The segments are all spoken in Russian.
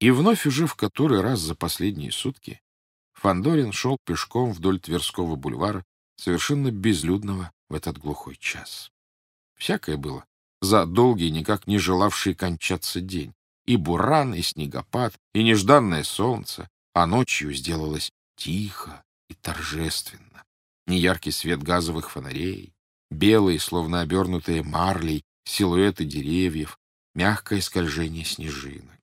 И вновь уже в который раз за последние сутки Фандорин шел пешком вдоль Тверского бульвара, совершенно безлюдного в этот глухой час. Всякое было за долгий, никак не желавший кончаться день. И буран, и снегопад, и нежданное солнце, а ночью сделалось тихо и торжественно. Неяркий свет газовых фонарей, белые, словно обернутые марлей, силуэты деревьев, мягкое скольжение снежинок.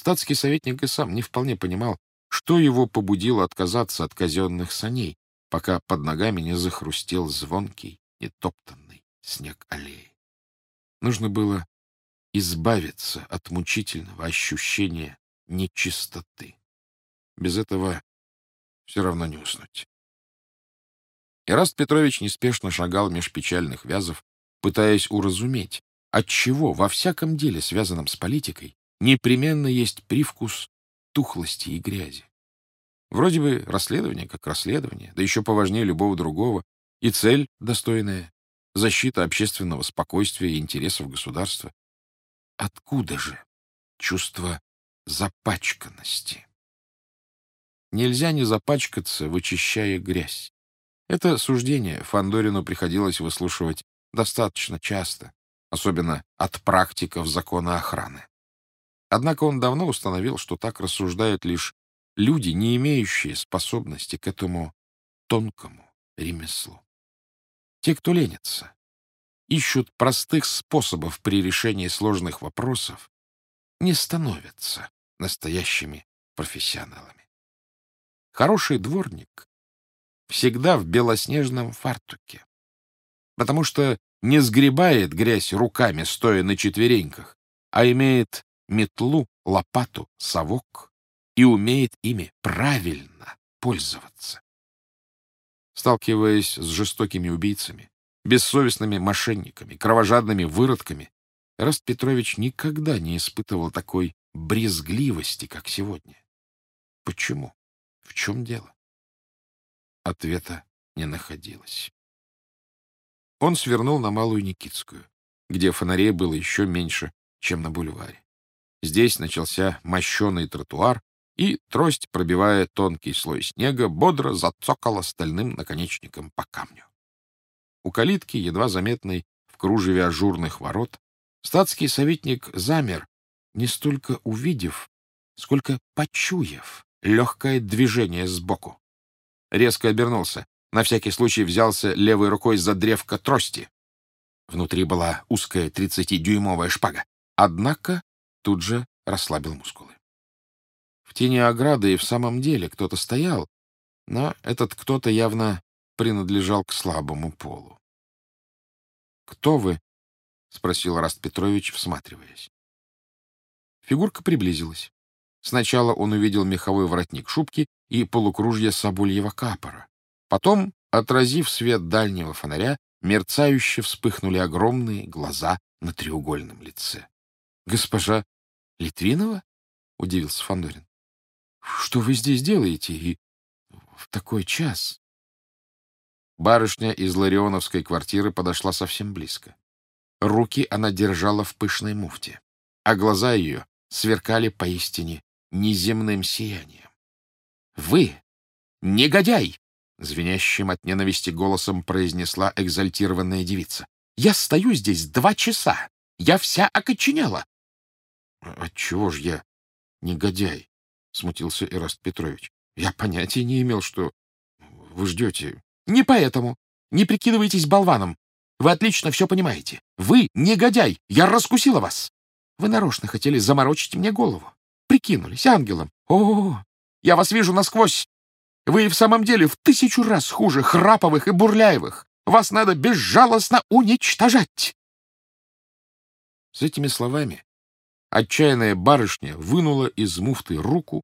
Статский советник и сам не вполне понимал, что его побудило отказаться от казенных саней, пока под ногами не захрустел звонкий, нетоптанный снег аллеи. Нужно было избавиться от мучительного ощущения нечистоты. Без этого все равно не уснуть. Ираст Петрович неспешно шагал меж печальных вязов, пытаясь уразуметь, отчего во всяком деле, связанном с политикой, непременно есть привкус тухлости и грязи. Вроде бы расследование как расследование, да еще поважнее любого другого, и цель достойная — защита общественного спокойствия и интересов государства. Откуда же чувство запачканности? Нельзя не запачкаться, вычищая грязь. Это суждение Фандорину приходилось выслушивать достаточно часто, особенно от практиков закона охраны. Однако он давно установил, что так рассуждают лишь люди, не имеющие способности к этому тонкому ремеслу. Те, кто ленится, ищут простых способов при решении сложных вопросов, не становятся настоящими профессионалами. Хороший дворник всегда в белоснежном фартуке, потому что не сгребает грязь руками, стоя на четвереньках, а имеет метлу, лопату, совок и умеет ими правильно пользоваться. Сталкиваясь с жестокими убийцами, бессовестными мошенниками, кровожадными выродками, Раст Петрович никогда не испытывал такой брезгливости, как сегодня. Почему? В чем дело? Ответа не находилось. Он свернул на Малую Никитскую, где фонарей было еще меньше, чем на бульваре. Здесь начался мощеный тротуар, и трость, пробивая тонкий слой снега, бодро зацокала стальным наконечником по камню. У калитки, едва заметной в кружеве ажурных ворот, статский советник замер, не столько увидев, сколько почуяв легкое движение сбоку. Резко обернулся, на всякий случай взялся левой рукой за древко трости. Внутри была узкая тридцатидюймовая шпага. Однако тут же расслабил мускулы. В тени ограды и в самом деле кто-то стоял, но этот кто-то явно принадлежал к слабому полу. «Кто вы?» — спросил Раст Петрович, всматриваясь. Фигурка приблизилась. Сначала он увидел меховой воротник шубки и полукружье собольего капора. Потом, отразив свет дальнего фонаря, мерцающе вспыхнули огромные глаза на треугольном лице. — Госпожа Литвинова? — удивился Фандорин. Что вы здесь делаете и в такой час? Барышня из Ларионовской квартиры подошла совсем близко. Руки она держала в пышной муфте, а глаза ее сверкали поистине неземным сиянием. «Вы — негодяй!» — звенящим от ненависти голосом произнесла экзальтированная девица. «Я стою здесь два часа. Я вся окоченела». «Отчего ж я негодяй?» — смутился Эраст Петрович. «Я понятия не имел, что вы ждете». «Не поэтому. Не прикидывайтесь болваном. Вы отлично все понимаете. Вы негодяй. Я раскусила вас. Вы нарочно хотели заморочить мне голову. Прикинулись ангелом. О, я вас вижу насквозь. Вы в самом деле в тысячу раз хуже Храповых и Бурляевых. Вас надо безжалостно уничтожать. С этими словами Отчаянная барышня вынула из муфты руку,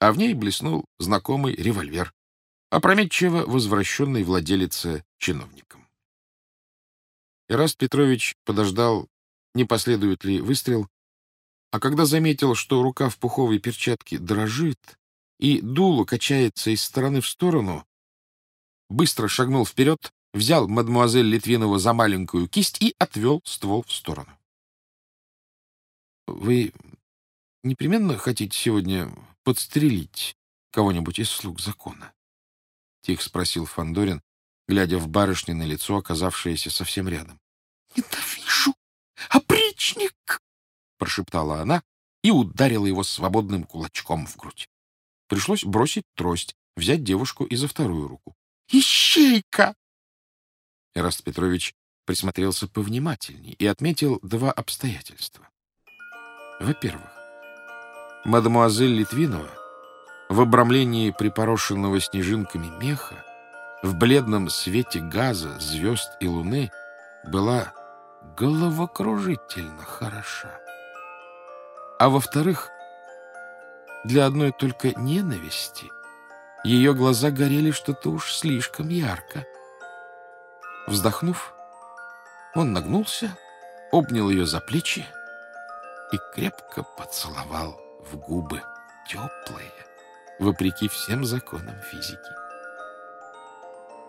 а в ней блеснул знакомый револьвер, опрометчиво возвращенный владелице чиновникам. Ираст Петрович подождал, не последует ли выстрел, а когда заметил, что рука в пуховой перчатке дрожит и дуло качается из стороны в сторону, быстро шагнул вперед, взял мадмуазель Литвинова за маленькую кисть и отвел ствол в сторону. Вы непременно хотите сегодня подстрелить кого-нибудь из слуг закона? — тихо спросил Фандорин, глядя в барышни на лицо, оказавшееся совсем рядом. — Ненавижу! Опричник! — прошептала она и ударила его свободным кулачком в грудь. Пришлось бросить трость, взять девушку и за вторую руку. «Ищейка!» Эраст Петрович присмотрелся повнимательней и отметил два обстоятельства. Во-первых, мадемуазель Литвинова в обрамлении припорошенного снежинками меха, в бледном свете газа, звезд и луны была головокружительно хороша. А во-вторых, для одной только ненависти ее глаза горели что-то уж слишком ярко. Вздохнув, он нагнулся, обнял ее за плечи и крепко поцеловал в губы теплые, вопреки всем законам физики.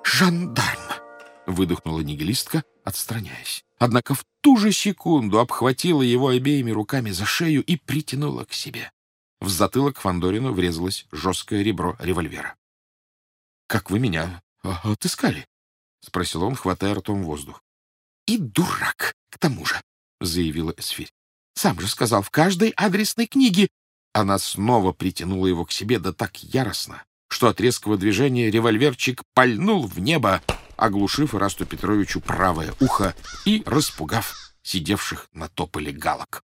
«Жандарм!» — выдохнула нигилистка, отстраняясь. Однако в ту же секунду обхватила его обеими руками за шею и притянула к себе. В затылок Фандорину врезалось жесткое ребро револьвера. — Как вы меня отыскали? — спросил он, хватая ртом воздух. — И дурак, к тому же, — заявила Эсфирь. — Сам же сказал, в каждой адресной книге. Она снова притянула его к себе да так яростно, что от резкого движения револьверчик пальнул в небо, оглушив Расту Петровичу правое ухо и распугав сидевших на тополе галок.